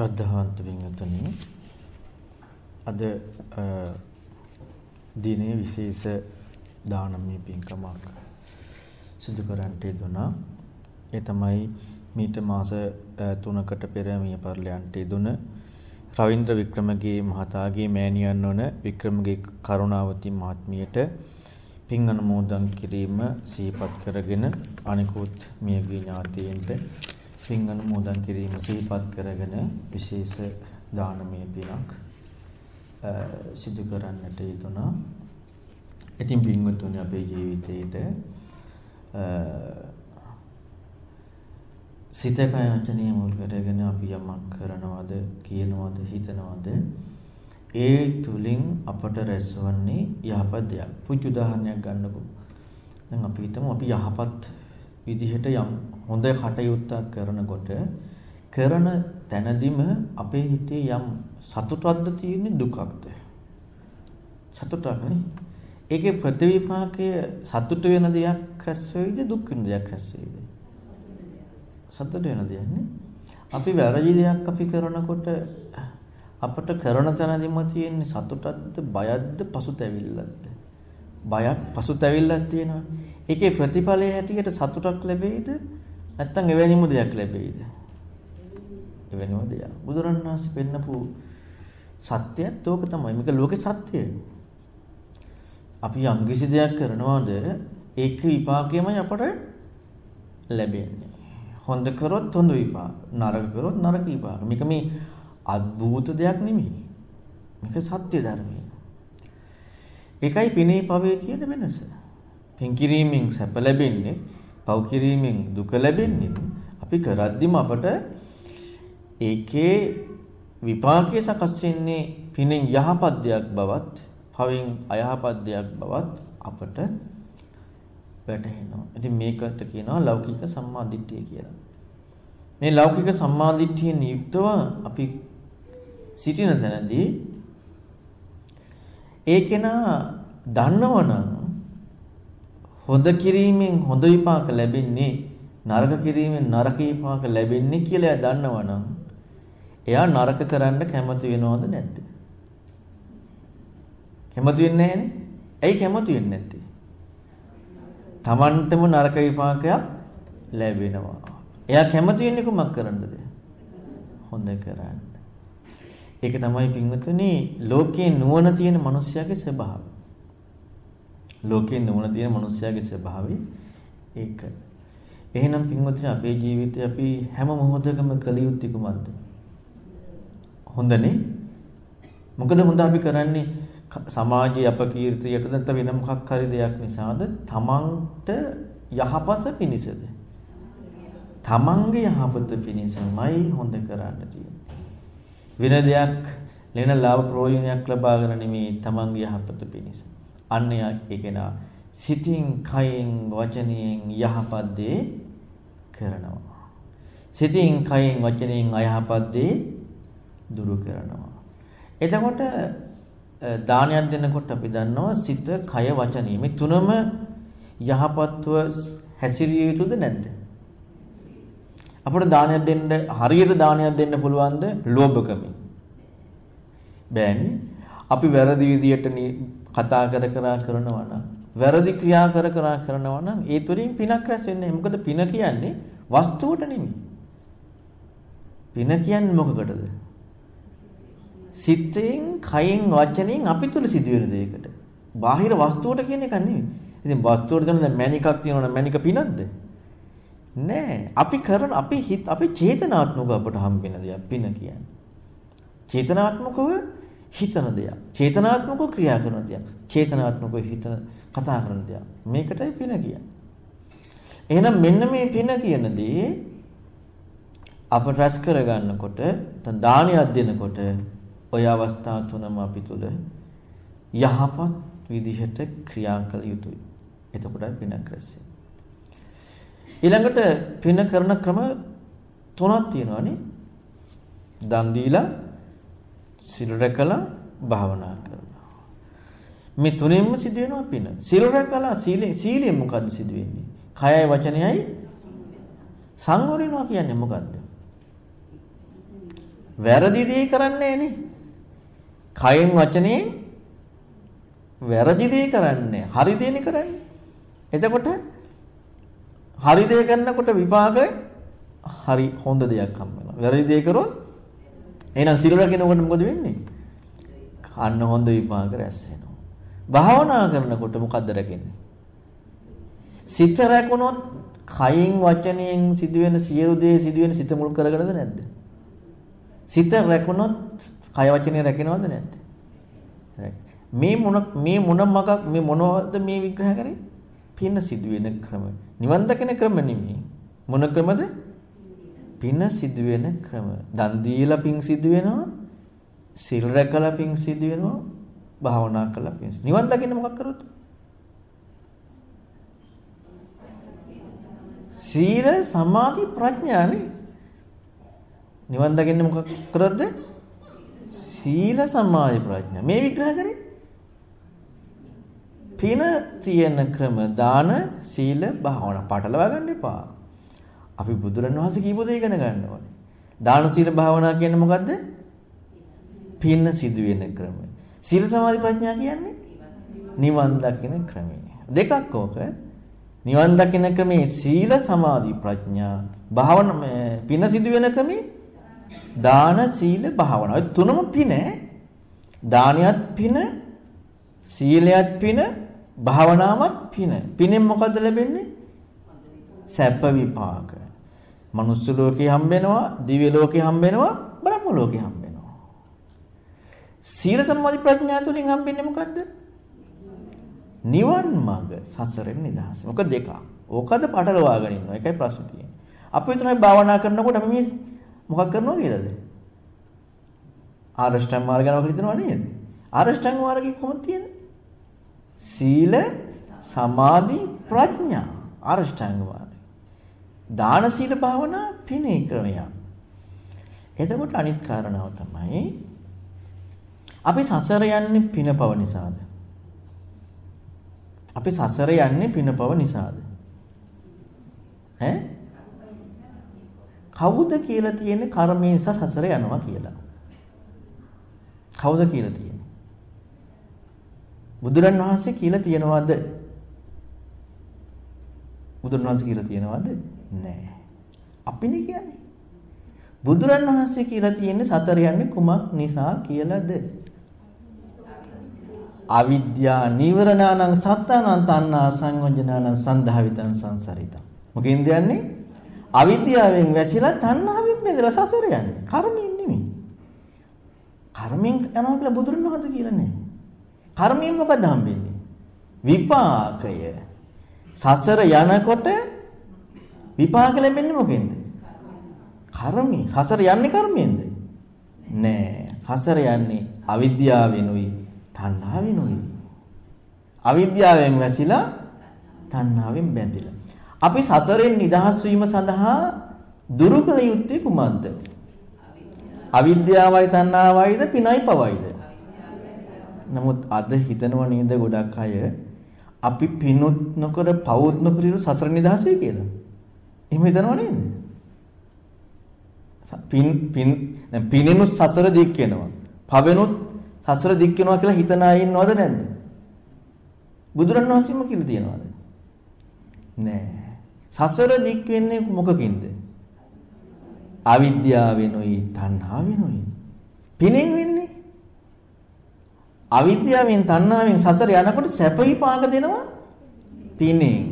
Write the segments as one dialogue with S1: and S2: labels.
S1: ශ්‍රද්ධාවන්ත වින්තුනි අද දිනේ විශේෂ දානමය පින්කමක් සිදු කරන්නට යෙදුණා. ඒ තමයි මීට මාස 3කට පෙර මිය පරලයන්ට යෙදුන රවින්ද්‍ර වික්‍රමගේ මහතාගේ මෑණියන් වන වික්‍රමගේ කරුණාවති මහත්මියට පින් අනුමෝදන් කිරීම සිහිපත් කරගෙන අනිකුත් මියගිය ඥාතීන්ට පින් අනුමෝදන් කිරීම සිහිපත් කරගෙන විශේෂ දානමය පිනක් සිදු කරන්නට යෙදුණා. ඉතින් පින්වතුනි අපේ ජීවිතේට සිත කය වචනය මුල් කරගෙන අපි යමක් කරනවද කියනවද හිතනවද ඒ තුලින් අපට රැස්වන්නේ යහපත් දෙයක්. පුංචි උදාහරණයක් ගන්නකො. දැන් අපි හිතමු අපි යහපත් විදිහට යම් හොඳ කටයුත්තක් කරනකොට කරන තැනදීම අපේ හිතේ යම් සතුටක්ද තියෙන්නේ දුකක්ද? සතුටක් නේ. ඒකේ ප්‍රතිවිපාකයේ සතුට වෙන දෙයක් රැස් වෙයිද දුක් වෙන දෙයක් රැස් වෙයිද? සතුට වෙන දෙයක් නේ. අපි වැරදි දෙයක් අපි කරනකොට අපට කරන තැනදීම තියෙන්නේ සතුටක්ද බයක්ද පසුතැවිල්ලක්ද? බයක් පසුතැවිල්ලක් තියෙනවා. ඒකේ ප්‍රතිඵලයේ හැටියට සතුටක් ලැබෙයිද? නැත්නම් එවැනිම දෙයක් ලැබෙයිද? එවැනිම දෙයක්. බුදුරණවහන්සේ පෙන්නපු සත්‍යයත් ඕක තමයි. මේක ලෝකේ සත්‍යය. අපි යම් කිසි දෙයක් කරනවාද ඒක විපාකයමයි අපට ලැබෙන්නේ. හොඳ කරොත් හොඳ විපාක, නරක කරොත් නරක විපාක. මේක මේ අద్භූත දෙයක් නෙමෙයි. මේක සත්‍ය ධර්මය. ඒකයි පිනේ පවේ තියෙන වෙනස. පින් කිරීමෙන් සැප ලැබෙන්නේ, පව් කිරීමෙන් දුක ලැබෙන්නේ. අපි කරද්දිම අපට ඒකේ විපාකයේ සකස් වෙන්නේ පිනෙන් යහපත් දෙයක් බවත්, පවෙන් අයහපත් දෙයක් බවත් අපට වැටහෙනවා. ඉතින් මේකට කියනවා ලෞකික සම්මාදිට්ඨිය කියලා. මේ ලෞකික සම්මාදිට්ඨියෙන් යුක්තව අපි සිටින තැනදී ඒ කෙනා දන්නවනම් හොඳ කිරීමෙන් හොඳ විපාක ලැබෙන්නේ නරක කිරීමෙන් නරක විපාක ලැබෙන්නේ කියලා එයා දන්නවනම් එයා නරක කරන්න කැමති වෙනවද නැද්ද? කැමති වෙන්නේ නැහනේ. ඇයි කැමති වෙන්නේ නැත්තේ? Tamanටම නරක විපාකයක් ලැබෙනවා. එයා කැමති වෙන්නේ කුමක් කරන්නද? හොඳ කරන්න. ඒක තමයි පින්වතුනි ලෝකේ නුවණ තියෙන මිනිස්යාගේ ස්වභාවය. ලෝකේ නුවණ තියෙන මිනිස්යාගේ ස්වභාවය ඒක. එහෙනම් පින්වතුනි අපේ ජීවිතේ අපි හැම මොහොතකම කළ යුත්තේ කුමක්ද? හොඳනේ. මොකද හොඳ අපි කරන්නේ සමාජයේ අපකීර්තියට නැත්නම් වෙන මොකක් හරි දෙයක් නිසාද? තමන්ට යහපත පිණිසද? තමන්ගේ යහපත පිණිසමයි හොඳ කරන්න තියෙන්නේ. වෙන දෙයක් ලෙන ලාභ ප්‍රයෝජනයක් ලබාගෙන නෙමෙයි තමන්ගේ යහපත පිණිස. අන්න ඒකේනා සිතින් කයෙන් වචනයෙන් යහපත් දේ කරනවා. සිතින් කයෙන් වචනයෙන් අයහපත් දේ දුරු කරනවා. එතකොට දානයක් දෙනකොට අපි දන්නවා සිත, කය, වචනය මේ තුනම යහපත්ව හැසිරිය යුතුද නැද්ද? අපිට දානයක් දෙන්න හරියට දානයක් දෙන්න පුළුවන්ද ලෝභකමින්? බෑනේ. අපි වැරදි විදියට කතා කර කර කරනවා නම් වැරදි ක්‍රියා කර කර කරනවා නම් ඒ තුලින් පිනක් රැස් වෙන්නේ. මොකද පින කියන්නේ වස්තුවට නෙමෙයි. පින කියන්නේ මොකකටද? සිතෙන්, කයෙන්, වචනයෙන් අපි තුල සිදුවෙන දෙයකට. බාහිර වස්තුවට කියන එක නෙමෙයි. ඉතින් වස්තුවට දෙන දැන් මැණිකක් තියෙනවා නම් මැණික පිනක්ද? නෑ. අපි කරන අපි හිත අපි චේතනාත්මකව අපට හම්බෙන දෙයක් පින කියන්නේ. චේතනාත්මකව හිතන දෙයක්. චේතනාත්මකව ක්‍රියා කරන දෙයක්. චේතනාත්මකව හිතන කතා කරන දෙයක්. මේකටයි පින කියන්නේ. එහෙනම් මෙන්න මේ පින කියන දේ අප රැස් කරගන්නකොට දැන් දානයක් දෙනකොට ওই අවස්ථා තුනම අපි තුල යහපත් විදිහට ක්‍රියා කළ යුතුයි. එතකොටයි පිනක් රැස් ඊළඟට පින කරන ක්‍රම තුනක් තියෙනවානේ. දන් දීලා සිල් රැකලා භාවනා කරනවා. මේ තුනෙන්ම සිදු වෙනවා පින. සිල් රැකලා සීලෙන් සීලෙන් මොකද්ද සිදු වෙන්නේ? කයයි වචනයයි සංවර වෙනවා කියන්නේ මොකද්ද? වැරදි දේ කරන්නේ නේ. කයෙන් වචනයෙන් වැරදි දේ කරන්නේ. හරි දේනේ කරන්නේ. එතකොට හරි දේ කරනකොට විපාකය හරි හොඳ දෙයක් හම්බ වෙනවා. වැරදි දේ කරොත් එහෙනම් සිල් රකින්නකොට මොකද වෙන්නේ? අන්න හොඳ විපාක රැස් වෙනවා. භාවනා කරනකොට මොකද්ද රැකෙන්නේ? සිත රැකුණොත් කයින් වචනයෙන් සිදුවෙන සියලු දේ සිදුවෙන සිත මුල් කරගෙනද නැද්ද? සිත රැකුණොත් කය වචනේ රැකෙනවද නැද්ද? මේ මොන මේ මොන මගක් මේ මොනවද මේ විග්‍රහ කරේ? පින සිදුවෙන ක්‍රම. නිවන් දකින ක්‍රම නෙමෙයි. මොන ක්‍රමද? පින සිදුවෙන ක්‍රම. දන් දීලා පින් සිදුවෙනවා. සිල් රැකලා පින් සිදුවෙනවා. භාවනා කළා පින්. නිවන් දකින්න මොකක් කරොත්? සීල සමාධි ප්‍රඥානේ නිවන් දකින්න මොකක් කරොත්ද සීල සමාධි ප්‍රඥා මේ විග්‍රහ කරේ පින තියෙන ක්‍රම දාන සීල භාවනා පටලවා ගන්න එපා අපි බුදුරණවහන්සේ කියපු දේ ඉගෙන ගන්න ඕනේ දාන සීල භාවනා කියන්නේ මොකද්ද පින සිදුවෙන ක්‍රම සීල සමාධි ප්‍රඥා කියන්නේ නිවන් දකින ක්‍රමය දෙකක් ඕක නිවන් දකින ක්‍රමේ සීල සමාධි ප්‍රඥා භාවන පින සිදු වෙන ක්‍රමේ දාන සීල භාවනා. ඔය තුනම පින දානියත් පින සීලයත් පින භාවනාවත් පින. පිනෙන් මොකද ලැබෙන්නේ? සැප විපාක. මනුස්ස ලෝකේ හම්බෙනවා, දිව්‍ය ලෝකේ හම්බෙනවා, බ්‍රහ්ම ලෝකේ හම්බෙනවා. සීල සමාධි ප්‍රඥා තුලින් හම්බෙන්නේ මොකද්ද? නිවන් මඟ සසරෙන් නිදහස. මොකද දෙක. ඕකද පටලවාගෙන ඉන්නවා. ඒකයි ප්‍රශ්නේ තියෙන්නේ. අපි හිතනවා භාවනා කරනකොට අපි මේ මොකක් කරනවා කියලාද? ආරෂ්ඨං මාර්ග යනවා කියලා හිතනවා නේද? ආරෂ්ඨං මාර්ගය කොහොමද තියෙන්නේ? සීල සමාධි ප්‍රඥා ආරෂ්ඨාංග මාර්ගය. දාන සීල භාවනා පිනේ ක්‍රමය. එතකොට අනිත් කාරණාව තමයි අපි සසර යන්නේ පිනපව නිසාද? අපි සසර යන්නේ පිනපව නිසාද? ඈ? කවුද කියලා තියෙන්නේ කර්මය නිසා සසර යනවා කියලා? කවුද කියලා තියෙන්නේ? බුදුරන් වහන්සේ කියලා තියනවද? බුදුරන් වහන්සේ කියලා තියනවද? නෑ. අපිනේ කියන්නේ. බුදුරන් වහන්සේ කියලා තියෙන්නේ සසර යන්නේ කුමක් නිසා කියලාද? අවිද්‍යා නීවරණානං සත්තානං තණ්හා සංයෝජනානං සන්ධාවිතං සංසරිතං. මොකෙන්ද යන්නේ? අවිද්‍යාවෙන් වැසිලා තණ්හාවෙන් බෙදලා සසර යන්නේ. කර්මයෙන් නෙමෙයි. කර්මයෙන් යනවා කියලා බුදුරණවහන්සේ කියලා නෑ. කර්මයෙන් මොකද හම්බෙන්නේ? විපාකය. සසර යනකොට විපාක ලැබෙන්නේ මොකෙන්ද? කර්මී. සසර යන්නේ කර්මයෙන්ද? නෑ. සසර යන්නේ අවිද්‍යාවෙනුයි තණ්හාවෙනුයි. අවිද්‍යාවෙන් වැසිලා තණ්හාවෙන් බැඳිලා. අපි සසරෙන් නිදහස් වීම සඳහා දුරු කළ යුත්තේ කුමක්ද? අවිද්‍යාවයි තණ්හාවයිද පිනයි පවයිද? නමුත් අද හිතනව නේද ගොඩක් අය අපි පිනුත් නොකර පවුත් නොකර සසර නිදහස් වෙයි කියලා. එහෙම හිතනව නේද? පින් පින් දැන් පිනිනුත් සසර දික් වෙනවා. පවෙනුත් සසර දික් වෙනවා කියලා හිතන අය ඉන්නවද නැද්ද? බුදුරණවහන්සේම කියලා තියනවාද? නෑ. සසර දික් වෙන්නේ මොකකින්ද? අවිද්‍යාවෙනුයි තණ්හාවෙනුයි. පිනෙන් වෙන්නේ. අවිද්‍යාවෙන් තණ්හාවෙන් සසර යනකොට සැප විපාක දෙනවා පිනෙන්.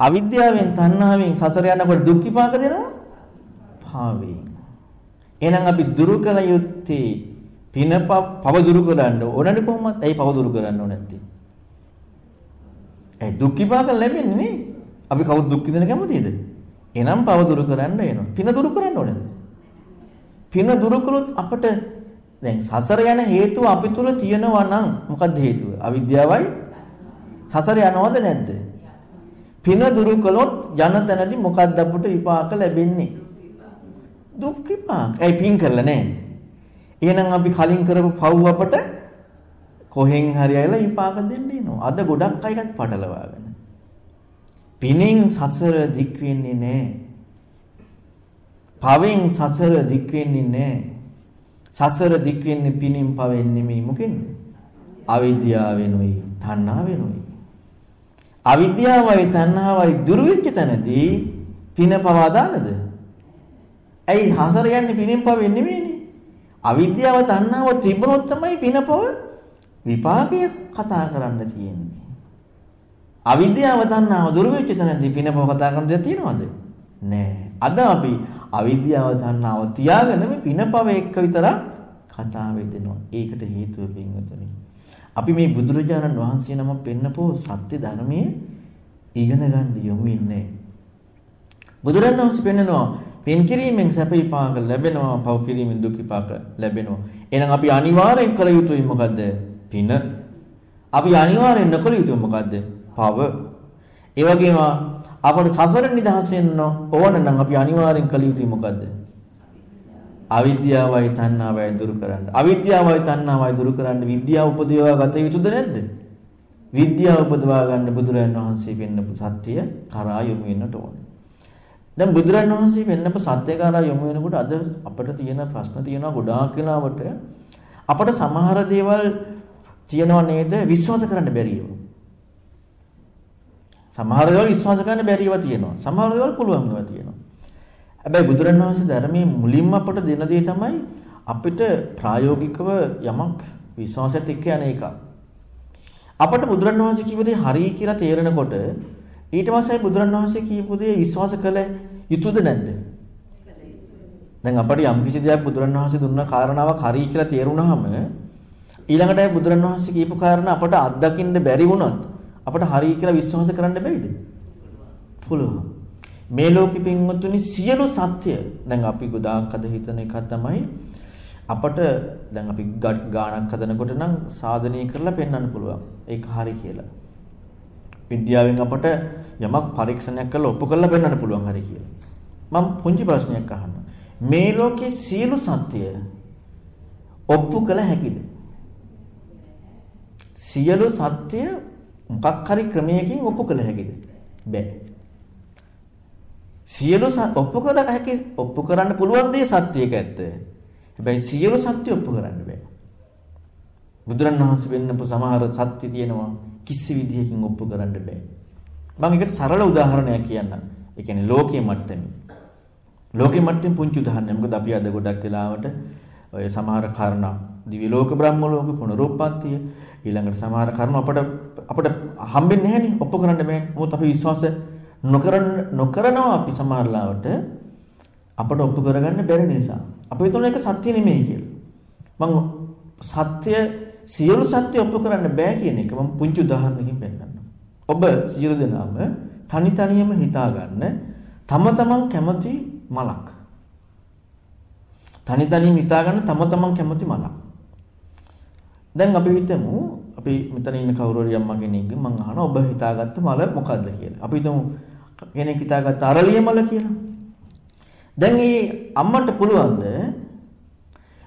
S1: අවිද්‍යාවෙන් තණ්හාවෙන් සසර යනකොට දුක් විපාක දෙනවා භාවයෙන්. එහෙනම් අපි දුරු කළ යුත්තේ පින පව දුරු කරන්න ඕනනේ කොහොමද? ඇයි පව දුරු කරන්න ඕනේ නැත්තේ? ඒ දුක් විපාක ලැබෙන්නේ නේ. අපි කවුද දුක් විඳින කැමතිද? එනම් පව දුරු කරන්න වෙනවා. පින දුරු කරන්න ඕනේද? පින දුරු කළොත් අපට දැන් සසර යන හේතුව අපි තුල තියෙනවා නම් මොකක්ද හේතුව? අවිද්‍යාවයි සසර යනවද නැද්ද? පින දුරු කළොත් යන තැනදී මොකක්ද අපට විපාක ලැබෙන්නේ? දුක් විපාක. ඒ පින් කරලා නැහැ. එහෙනම් අපි කලින් කරපු පව් අපට කොහෙන් හරි ඇවිල්ලා විපාක දෙන්න එනවා. අද ගොඩක් අය එකත් පටලවාගෙන. පිනෙන් සසර දික් වෙන්නේ නැහැ. පවෙන් සසර දික් වෙන්නේ නැහැ. සසර දික් වෙන්නේ පිනින් පවෙන් නෙමෙයි මොකෙන්ද? අවිද්‍යාවෙනුයි, තණ්හාවෙනුයි. අවිද්‍යාවයි තණ්හාවයි දුරු වෙච්ච තැනදී පින පවා දානද? ඇයි හසර යන්නේ පිනින් පවෙන් නෙමෙයිනේ. අවිද්‍යාව තණ්හාව තිබුණොත් තමයි පින පව විපාකය කතා කරන්න තියෙන්නේ. අවිද්‍යාව තණ්හාව දුරු වෙච්ච තැනදී පින පව කතා කරන්න දෙයක් තියෙනවද? නෑ. අද අපි අවිද්‍යාව තණ්හාව තියාගෙන මේ පින පව එක්ක විතරක් කතා වෙදෙනවා. ඒකට හේතුව පින්වතුනි. අපි මේ බුදුරජාණන් වහන්සේ නම පෙන්නපෝ සත්‍ය ධර්මයේ ඉගෙන ගන්න යොමු ඉන්නේ. බුදුරජාණන් වහන්සේ පෙන්නනවා පින් කිරීමෙන් සැප විපාක ලැබෙනවා, පව් කිරීමෙන් දුක් විපාක ලැබෙනවා. එහෙනම් අපි අනිවාර්යෙන් කළ යුතුයි මොකද්ද? පින. අපි අනිවාර්යෙන් නොකළ යුතුයි මොකද්ද? පව. ඒ වගේම අපට සසර නිදහස් වෙන්න ඕන නම් අපි අනිවාර්යෙන් කළ යුතුයි මොකද්ද? අවිද්‍යාවයි තණ්හාවයි දුරු කරන්න. අවිද්‍යාවයි තණ්හාවයි දුරු කරන්න විද්‍යාව උපදේවා ගත යුතුද නැද්ද? විද්‍යාව උපදවා ගන්න බුදුරජාණන් වහන්සේ පෙන්නපු සත්‍ය කරා යොමු වෙන්නට ඕනේ. දැන් බුදුරජාණන් වහන්සේ පෙන්නපු සත්‍ය කරා යොමු වෙනකොට අද අපිට තියෙන ප්‍රශ්න තියෙනවා ගොඩාක් වෙලාවට අපට සමහර දේවල් තියෙනව නේද විශ්වාස කරන්න බැරි ඒවා. සමහර දේවල් විශ්වාස කරන්න බැරි ඒවා තියෙනවා. සමහර දේවල් පුළුවන් ඒවා තියෙනවා. හැබැයි බුදුරණවහන්සේ ධර්මයේ මුලින්ම අපට දෙන දේ තමයි අපිට ප්‍රායෝගිකව යමක් විශ්වාසයත් එක්ක යන එක. අපට බුදුරණවහන්සේ කියපු දේ හරි කියලා තේරෙනකොට ඊට පස්සේ බුදුරණවහන්සේ කියපු දේ විශ්වාස කළ යුතුද නැද්ද? දැන් අපට යම් කිසි දෙයක් බුදුරණවහන්සේ දුන්න කාරණාවක් හරි කියලා තේරුණාම ඊළඟට බුදුරණවහන්සේ කියපු කාරණා අපට අත්දකින්න බැරි වුණොත් අපට හරි කියලා විශ්වාස කරන්න බැයිද? පුළුවන්. මේ ලෝකෙ පින්වත්තුනි සියලු සත්‍ය දැන් අපි ගොඩාක් අද හිතන එක තමයි අපට දැන් අපි ගාණක් හදනකොට නම් සාධනීය කරලා පෙන්වන්න පුළුවන් ඒක හරි කියලා. විද්‍යාවෙන් අපට යමක් පරීක්ෂණයක් කරලා ඔප්පු කරලා පෙන්වන්න පුළුවන් හරි කියලා. මම පුංචි ප්‍රශ්නයක් අහන්න. මේ ලෝකේ සියලු සත්‍ය ඔප්පු කළ හැකිද? සියලු සත්‍ය මොකක් හරි ක්‍රමයකින් ඔප්පු කළ හැකිද? බැහැ. සියලු ඔප්පු කර හැකි ඔප්පු කරන්න පුළුවන් දේ සත්‍යයක ඇත්ත. හැබැයි සියලු සත්‍ය ඔප්පු කරන්න බෑ. බුදුරණවහන්සේ වෙන්නපු සමහර සත්‍ය තියෙනවා කිසි විදියකින් ඔප්පු කරන්න බෑ. මම ඒකට සරල උදාහරණයක් කියන්නම්. ඒ කියන්නේ ලෝකයේ මට්ටමේ. ලෝකයේ මට්ටමින් පුංචි උදාහරණයක්. මොකද අපි අද ගොඩක් වෙලාවට ඔය සමහර කාරණා දිව්‍ය ලෝක බ්‍රහ්ම ලෝක පුනරුත්පත්තිය ඊළඟට සමහර කර්ම අපට අපට හම්බෙන්නේ නැහෙනේ ඔප්පු කරන්න බෑනේ. මොකද අපි විශ්වාස නොකරන නොකරනවා අපි සමහරලාවට අපට ඔප්පු කරගන්න බැරි නිසා. අපි හිතන එක සත්‍ය නෙමෙයි කියලා. මම සත්‍ය සියලු සත්‍ය ඔප්පු කරන්න බෑ කියන එක මම පුංචි උදාහරණකින් පෙන්නන්නම්. ඔබ සියලු දෙනාම තනි තනියම හිතා ගන්න තම තමන් කැමති මලක්. තනි තනියම හිතා ගන්න තම තමන් කැමති මලක්. දැන් අපි හිතමු අපි මෙතන ඉන්න කවුරු හරි අම්මා කෙනෙක්ගෙන් මං අහනවා ඔබ හිතාගත්ත මල මොකද්ද කියලා. අපි හිතමු කෙනෙක් හිතාගත්ත අරලිය මල කියලා. දැන් මේ අම්මන්ට පුළුවන්ද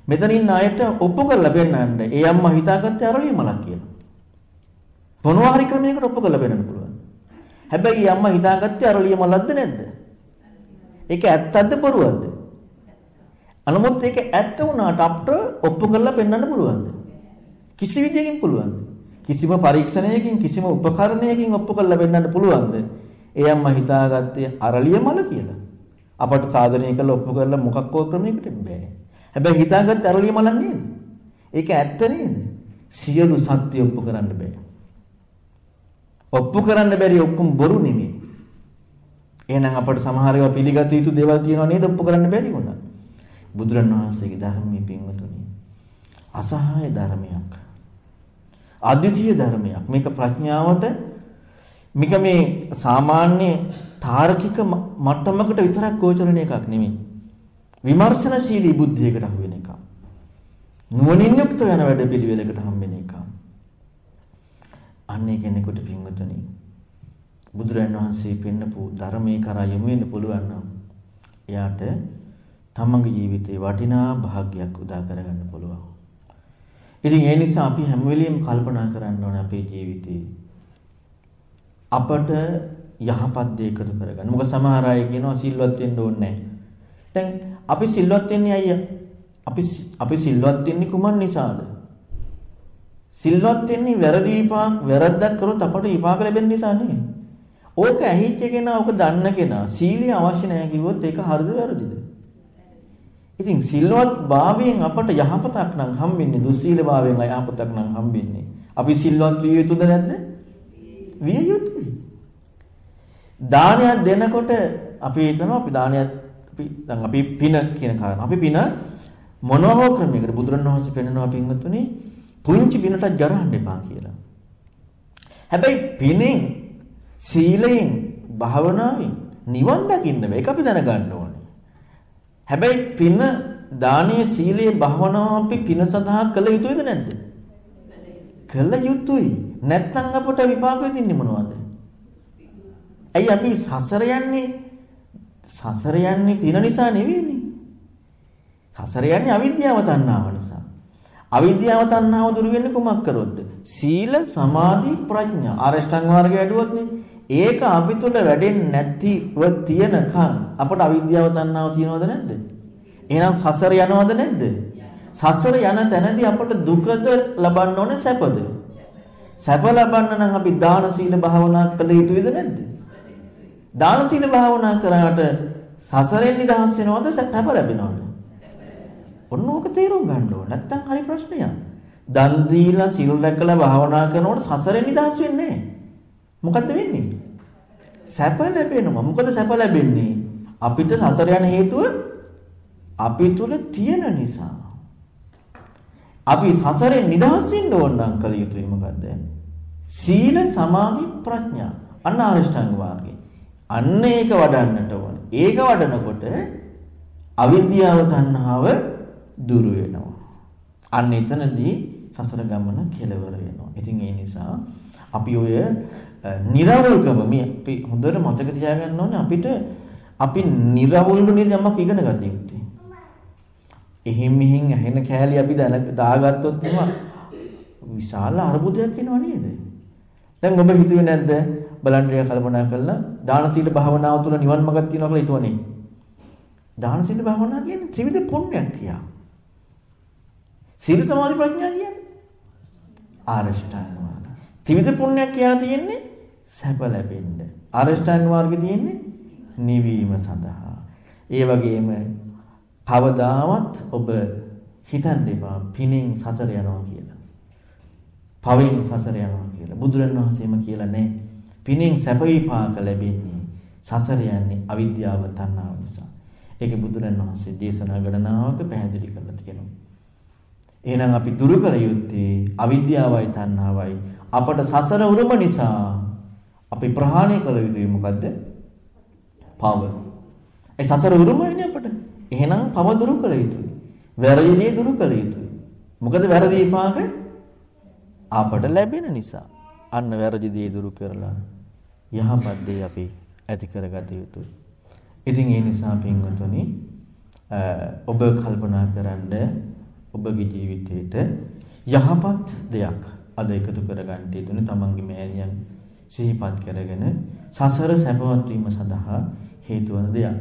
S1: මෙතන ඉන්න අයට ඔප්පු කරලා පෙන්නන්න ඒ අම්මා හිතාගත්තේ අරලිය මලක් කියලා. මොනවා හරි ක්‍රමයකට ඔප්පු කරලා පෙන්නන්න පුළුවන්. හැබැයි මේ අම්මා හිතාගත්තේ අරලිය මලක්ද නැද්ද? ඒක ඇත්තක්ද බොරුවක්ද? අනමුත් ඒක ඇත්ත වුණාට අපට ඔප්පු කරලා පෙන්වන්න පුළුවන්ද? කිසි විදියකින් පුළුවන්ද? කිසිම පරීක්ෂණයකින් කිසිම උපකරණයකින් ඔප්පු කරලා පෙන්වන්න පුළුවන්ද? ඒ අම්මා හිතාගත්තේ අරලිය මල කියලා. අපට සාධනය කළ ඔප්පු කරලා මොකක් හෝ ක්‍රමයකට බෑ. හැබැයි හිතාගත්තේ අරලිය මලක් නේද? ඒක ඇත්ත නේද? සියලු සත්‍ය ඔප්පු කරන්න බෑ. ඔප්පු කරන්න බැරි ඔක්කොම බොරු නෙමෙයි. එහෙනම් අපට සමහර ඒවා පිළිගත යුතු දේවල් තියෙනවා නේද ඔප්පු කරන්න බැරි වුණා. බුදුරණවහන්සේගේ ධර්මයේ පින්වතුනි අසහාය ධර්මයක්. අද්විතීය ධර්මයක්. මේක ප්‍රඥාවට මේක මේ සාමාන්‍ය තාර්කික මට්ටමකට විතරක් ගෝචරණ එකක් නෙමෙයි. විමර්ශනශීලී බුද්ධියකට අහු වෙන එකක්. නුවණින් යුක්ත වෙන වැඩ පිළිවෙලකට හම්බෙන එකක්. අන්නේ කෙනෙකුට පින්වතුනි බුදුරජාණන් වහන්සේ පෙන්නපු ධර්මයේ කරා යොමු වෙන්න පුළුවන් නම් එයාට තමන්ගේ ජීවිතේ වටිනා භාග්යක් උදා කරගන්න පුළුවන්. ඉතින් ඒ නිසා අපි හැම වෙලෙම කල්පනා කරන්න ඕනේ අපේ ජීවිතේ අපට යහපත් දේ එකතු කරගන්න. මොකද සමහර අය කියනවා සිල්වත් වෙන්න ඕනේ නැහැ. දැන් අපි සිල්වත් වෙන්නේ අයියා අපි අපි සිල්වත් වෙන්නේ කුමන් නිසාද? සිල්වත් වෙන්නේ වැරදි විපාක වැරද්දක් කරොත් අපට විපාක ලැබෙන නිසා නෙවෙයි. ඕක ඇහිච්ච කෙනා ඕක දන්න කෙනා සීලිය අවශ්‍ය නැහැ කිව්වොත් ඒක හරිද වැරදිද? ඉතින් සිල්වත් භාවයෙන් අපට යහපතක් නම් හම්බෙන්නේ දුස්සීල භාවයෙන් අයහපතක් නම් හම්බෙන්නේ. අපි සිල්වත් විය යුතුද නැද්ද? විය යුතුයි. දානයක් දෙනකොට අපි හිතනවා අපි දානයක් අපි දැන් අපි පින කියන කාරණා. අපි පින මොනවා ක්‍රමයකට බුදුරණවහන්සේ පෙන්නනවා පින්වතුනි පුංචි පිනටත් ජරහන්න එපා කියලා. හැබැයි පිනෙන් සීලයෙන් භාවනාවෙන් නිවන් දකින්න මේක අපි දැනගන්න ඕනේ. හැබැයි පින දානීය සීලයේ භාවනාව අපි පින සඳහා කළ යුතුද නැද්ද? කළ යුතුයි. නැත්නම් අපට විපාක වෙදින්නේ මොනවද? ඇයි අපි සසර යන්නේ? සසර යන්නේ පින නිසා නෙවෙයිනේ. සසර යන්නේ අවිද්‍යාව තණ්හාව නිසා. අවිද්‍යාව තණ්හාව දුරු වෙන්නේ කුමක් කරොත්ද? සීල සමාධි ප්‍රඥා. අරෂ්ඨංග මාර්ගය වැඩුවොත් නේ. ඒක අපි තුල වැඩෙන්නේ නැතිව තියෙනකන් අපට අවිද්‍යාව තණ්හාව තියනවද නැද්ද? එහෙනම් සසර යනවද නැද්ද? සසර යන තැනදී අපට දුකද ලබන්න ඕනේ සැපද? සැප ලබන්න නම් අපි දාන සීල භාවනා කළ යුතුද නැද්ද? දාන සීල භාවනා කරාට සසරෙන් නිදහස් වෙනවද සැප ලැබෙනවද? ඔන්න ඕක තේරුම් ගන්න ඕන. නැත්තම් හරි ප්‍රශ්නයක්. දන් දීලා සිල් රැකලා භාවනා කරනකොට සසරෙන් නිදහස් වෙන්නේ නැහැ. මොකද්ද වෙන්නේ? සැප ලැබෙනවා. මොකද සැප ලැබෙන්නේ? අපිට සසර යන හේතුව අපි තුල තියෙන නිසා. අපි සසරෙන් නිදහස් වෙන්න ඕන නම් කල යුතුයි මොකද්ද? සීල සමාධි ප්‍රඥා. අන්න ආරෂ්ඨාංග මාර්ගය. අන්න ඒක වඩන්නට ඕන. ඒක වඩනකොට අවිද්‍යාව තණ්හාව දුරු වෙනවා. අන්න එතනදී සසර ගමන කෙලවර වෙනවා. ඉතින් ඒ නිසා අපි ඔය නිර්වල්කම මේ අපි හොඳට මතක තියාගන්න ඕනේ අපිට අපි නිර්වල්ු නේද යමක් ඉගෙන ගත යුත්තේ. එහෙන් මෙහෙන් ඇහෙන කෑලි අපි දාගත්තොත් එහෙම විශාල අරුබුදයක් එනවා නේද? දැන් ඔබ හිතුවේ නැද්ද බලන්න ටික කල්පනා කරලා දාන සීල භාවනාව තුළ නිවන් මාර්ගක් තියෙනවා කියලා හිතුවනේ. දාන සීල භාවනාව කියන්නේ ත්‍රිවිධ පුණ්‍යක් ක්‍රියා. සීල සමාධි ප්‍රඥා කියන්නේ ආරෂ්ඨාංග මාර්ග. ත්‍රිවිධ පුණ්‍යක් කියා තියෙන්නේ සැප ලැබෙන්න. ආරෂ්ඨාංග මාර්ගේ තියෙන්නේ නිවීම සඳහා. ඒ වගේම කවදාවත් ඔබ හිතන්න එපා පිනෙන් සසර යනවා කියලා. පවෙන් සසර යනවා කියලා. බුදුරණවහන්සේම කියලා නැහැ. පිනෙන් සැප විපාක ලැබෙන්නේ සසර යන්නේ අවිද්‍යාව තණ්හාව නිසා. ඒක බුදුරණවහන්සේ දේශනා ගණනාවක පැහැදිලි කරලා තියෙනවා. එහෙනම් අපි දුරු කළ යුත්තේ අවිද්‍යාවයි තණ්හාවයි. අපට සසර උරුම නිසා අපි ප්‍රහාණය කළ යුතුයි මොකද්ද? පව. ඒ සසර උරුමයිනේ අපට. එහෙනම් පව දුරු කළ යුතුයි. වැරදි දේ දුරු කළ යුතුයි. මොකද වැරදි විපාක අපට ලැබෙන නිසා. අන්න වැරදි දේ දුරු කරලා යහපත් දේ අපි ඇති කරගත යුතුයි. ඉතින් ඒ නිසා පින්වතුනි ඔබ කල්පනා කරන්නේ ඔබගේ ජීවිතේට යහපත් දෙයක් අද එකතු කරගන්න තියෙන්නේ තමන්ගේ මෑණියන් සිහිපත් කරගෙන සසර සැපවත් වීම සඳහා හේතු වන දෙයක්.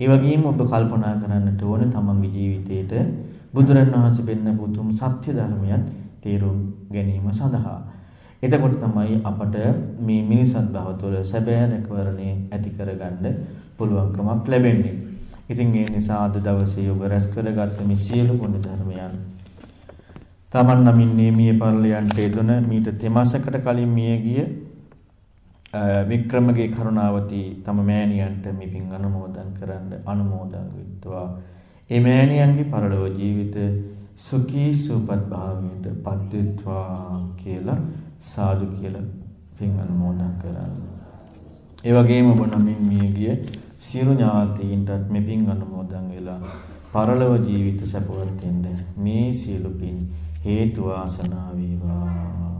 S1: ඒ වගේම ඔබ කල්පනා කරන්නට ඕන තමන්ගේ ජීවිතේට බුදුරණවහන්සේ පෙන්න පුතුම් සත්‍ය ධර්මයන් තේරුම් ගැනීම සඳහා. එතකොට තමයි අපට මේ මිනිසත් භව තුළ සැබෑ රැකවරණේ ඇති කරගන්න පුළුවන්කමක් ලැබෙන්නේ. ඉතින් ඒ නිසා අද දවසේ ඔබ රැස් කරගත්ත මේ සියලු ගුණ ධර්මයන් තමන් නමින් නේමිය පරලයන්ට යෙදුන මීට තෙමසකට කලින් මිය ගිය වික්‍රමගේ කරුණාවති තම මෑණියන්ට මේ පින් අනුමෝදන් කරන්න අනුමෝදන් වෙත්වා. ඒ මෑණියන්ගේ පරලොව ජීවිත සුඛී සුවපත් භාවයට පත්වෙත්වා කියලා සාදු කියලා පින් අනුමෝදන් කරන්න. ඒ වගේම ඔබ නමින් මිය ගිය සියලු ඥාතීන්ටත් මෙපින් අනුමෝදන් වෙලා පරලොව ජීවිත සැපවත් වෙන්න මේ සියලු පින් හේතු වාසනා වේවා කියලා